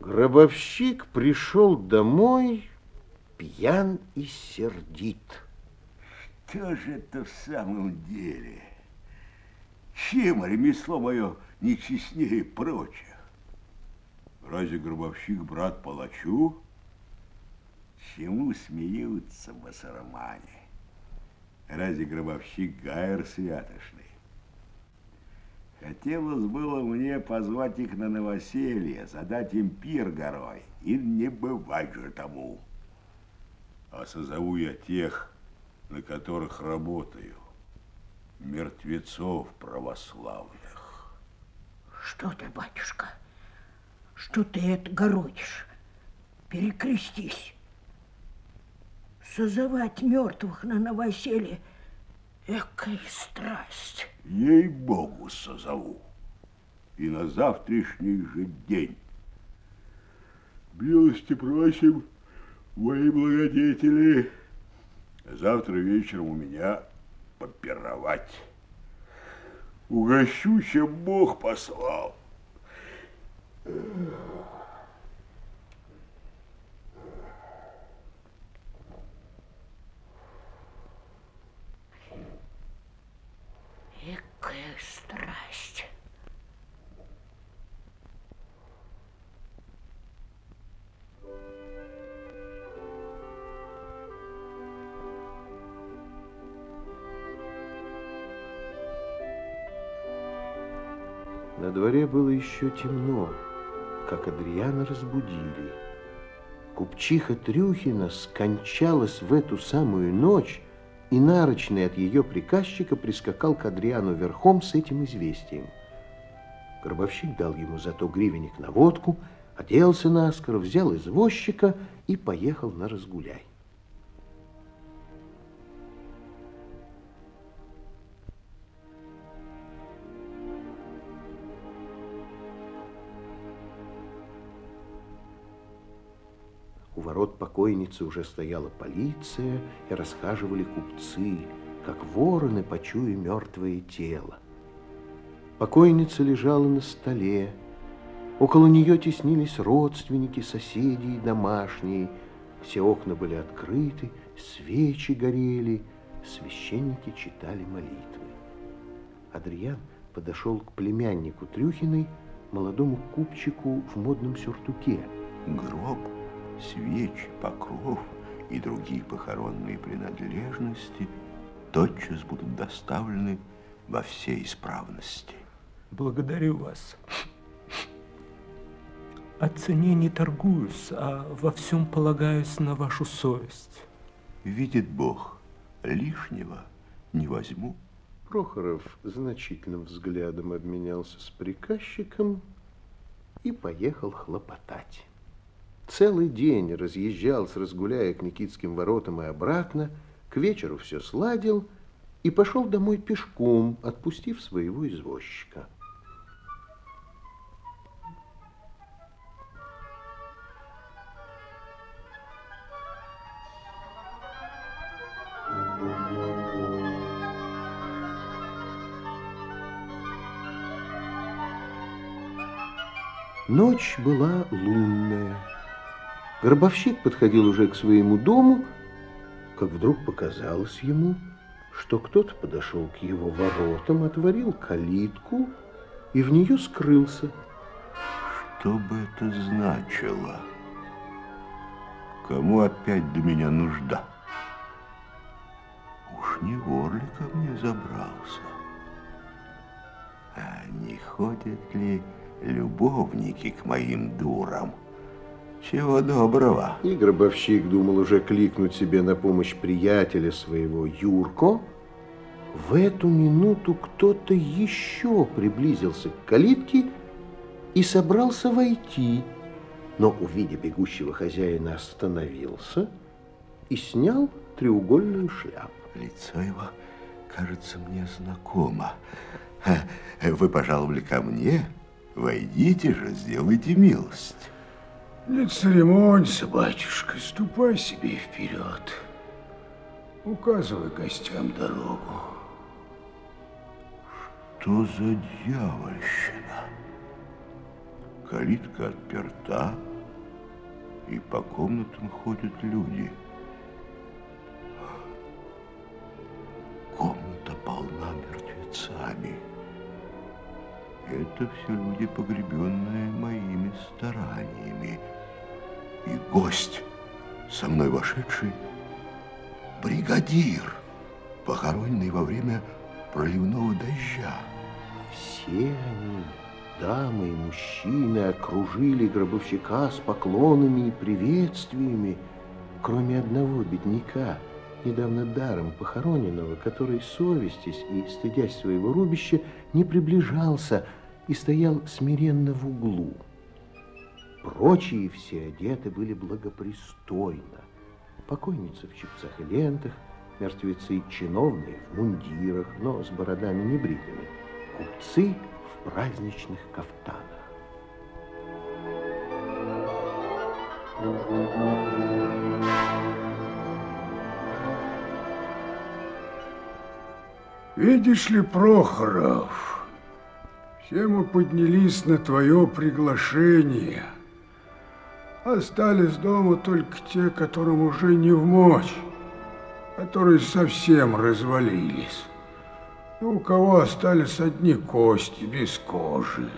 Гробовщик пришел домой пьян и сердит. Что же это в самом деле? Чем ремесло мое не честнее прочих? Разве гробовщик брат палачу? Чему смеются басармане? Разве гробовщик Гайер святошный? Хотелось было мне позвать их на новоселье, задать им пир горой, и не бывать же тому. А созову я тех, на которых работаю, мертвецов православных. Что ты, батюшка? Что ты это городишь? Перекрестись. Созывать мертвых на новоселье – экая страсть. Ей-богу созову. И на завтрашний же день. Милости просим, мои благодетели. Завтра вечером у меня попировать. Угощу, чем Бог послал. Экая На дворе было еще темно, как Адриана разбудили. Купчиха Трюхина скончалась в эту самую ночь, и нарочный от ее приказчика прискакал к Адриану верхом с этим известием. Гробовщик дал ему зато гривенник на водку, оделся наскоро, взял извозчика и поехал на разгуляй. Ворот покойницы уже стояла полиция и расхаживали купцы, как вороны, почуя мертвое тело. Покойница лежала на столе. Около нее теснились родственники, соседи и домашние. Все окна были открыты, свечи горели, священники читали молитвы. Адриан подошел к племяннику Трюхиной, молодому купчику в модном сюртуке. Гроб, свечи, покров и другие похоронные принадлежности тотчас будут доставлены во всей исправности. Благодарю вас. О цене не торгуюсь, а во всем полагаюсь на вашу совесть. Видит Бог, лишнего не возьму. Прохоров значительным взглядом обменялся с приказчиком и поехал хлопотать. Целый день разъезжал с разгуляя к Никитским воротам и обратно, к вечеру все сладил и пошел домой пешком, отпустив своего извозчика. Ночь была лунная. Гробовщик подходил уже к своему дому, как вдруг показалось ему, что кто-то подошел к его воротам, отворил калитку и в нее скрылся. Что бы это значило? Кому опять до меня нужда? Уж не вор ли ко мне забрался? А не ходят ли любовники к моим дурам? Чего доброго? И гробовщик думал уже кликнуть себе на помощь приятеля своего Юрко. В эту минуту кто-то еще приблизился к калитке и собрался войти, но, увидя бегущего хозяина, остановился и снял треугольную шляпу. Лицо его кажется мне знакомо. Вы пожаловали ко мне? Войдите же, сделайте милость. Не церемонься, батюшка, ступай себе вперед. Указывай гостям дорогу. Что за дьявольщина? калитка отперта, и по комнатам ходят люди. Это все люди, погребенные моими стараниями. И гость, со мной вошедший, бригадир, похороненный во время проливного дождя. Все они, дамы и мужчины, окружили гробовщика с поклонами и приветствиями, кроме одного бедняка, недавно даром похороненного, который, совестясь и стыдясь своего рубища, не приближался и стоял смиренно в углу. Прочие все одеты были благопристойно. Покойница в чепцах и лентах, мертвецы чиновные в мундирах, но с бородами небритыми, купцы в праздничных кафтанах. Видишь ли, Прохоров, все мы поднялись на твое приглашение. Остались дома только те, которым уже не в мочь, которые совсем развалились. И у кого остались одни кости без кожи.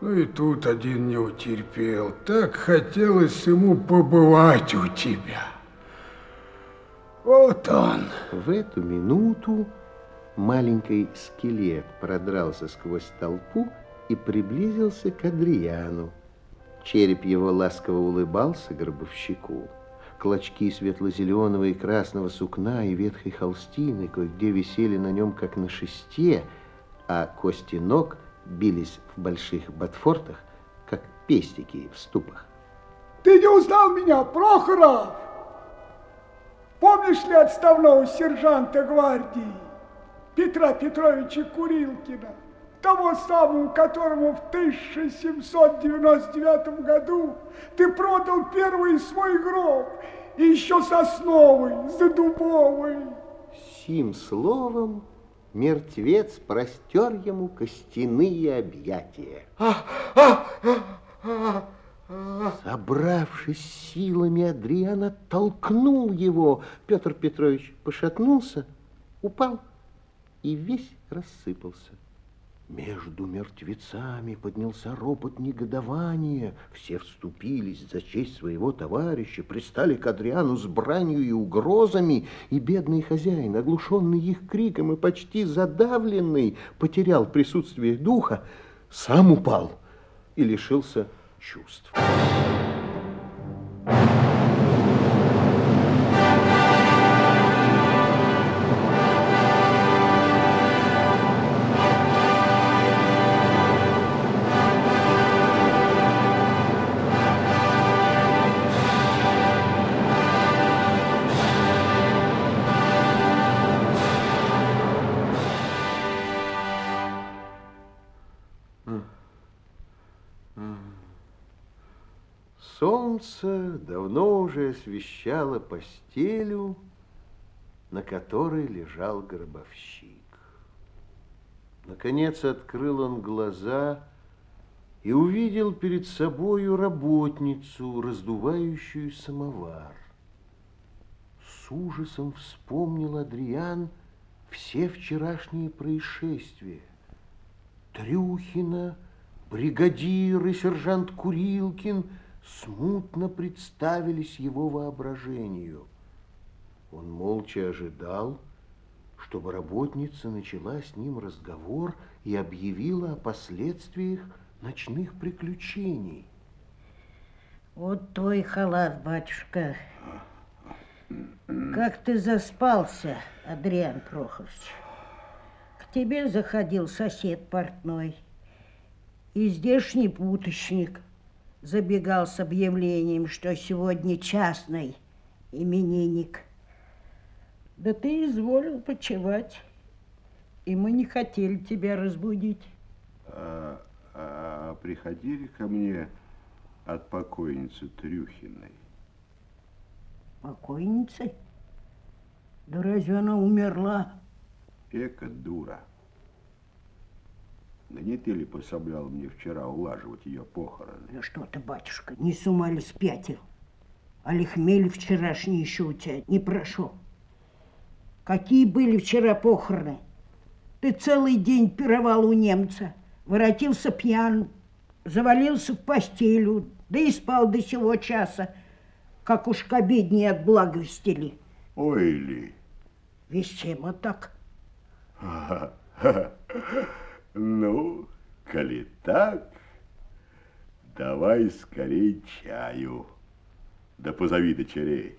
Ну и тут один не утерпел. Так хотелось ему побывать у тебя. Вот он. В эту минуту маленький скелет продрался сквозь толпу и приблизился к Адриану. Череп его ласково улыбался гробовщику. Клочки светло-зеленого и красного сукна и ветхой холстины кое-где висели на нем, как на шесте, а кости ног бились в больших ботфортах, как пестики в ступах. Ты не узнал меня, Прохоров? Помнишь ли отставного сержанта гвардии Петра Петровича Курилкина? Того самого, которому в 1799 году ты продал первый свой гроб, и еще сосновый, задубовый. Сим словом мертвец простер ему костяные объятия. Собравшись силами, Адриан оттолкнул его. Петр Петрович пошатнулся, упал и весь рассыпался. Между мертвецами поднялся ропот негодования. Все вступились за честь своего товарища, пристали к Адриану с бранью и угрозами, и бедный хозяин, оглушенный их криком и почти задавленный, потерял присутствие духа, сам упал и лишился чувств. Солнце давно уже освещало постелю, на которой лежал гробовщик. Наконец открыл он глаза и увидел перед собою работницу, раздувающую самовар. С ужасом вспомнил Адриан все вчерашние происшествия. Трюхина, бригадир и сержант Курилкин – смутно представились его воображению. Он молча ожидал, чтобы работница начала с ним разговор и объявила о последствиях ночных приключений. Вот твой халат, батюшка. Как ты заспался, Адриан Прохорович. К тебе заходил сосед портной и здешний путочник – забегал с объявлением, что сегодня частный именинник. Да ты изволил почевать, и мы не хотели тебя разбудить. А, а приходили ко мне от покойницы Трюхиной. Покойницы? Да разве она умерла? Эка дура. Да не ты ли пособлял мне вчера улаживать ее похороны? Ну что ты, батюшка, не с ума ли спятил? Али хмель вчерашний еще у тебя не прошел? Какие были вчера похороны? Ты целый день пировал у немца, воротился пьян, завалился в постелю, да и спал до сего часа, как уж к обедне отблаговестили. Ой ли. Весьма так. Ну, коли так, давай скорей чаю. Да позови дочерей.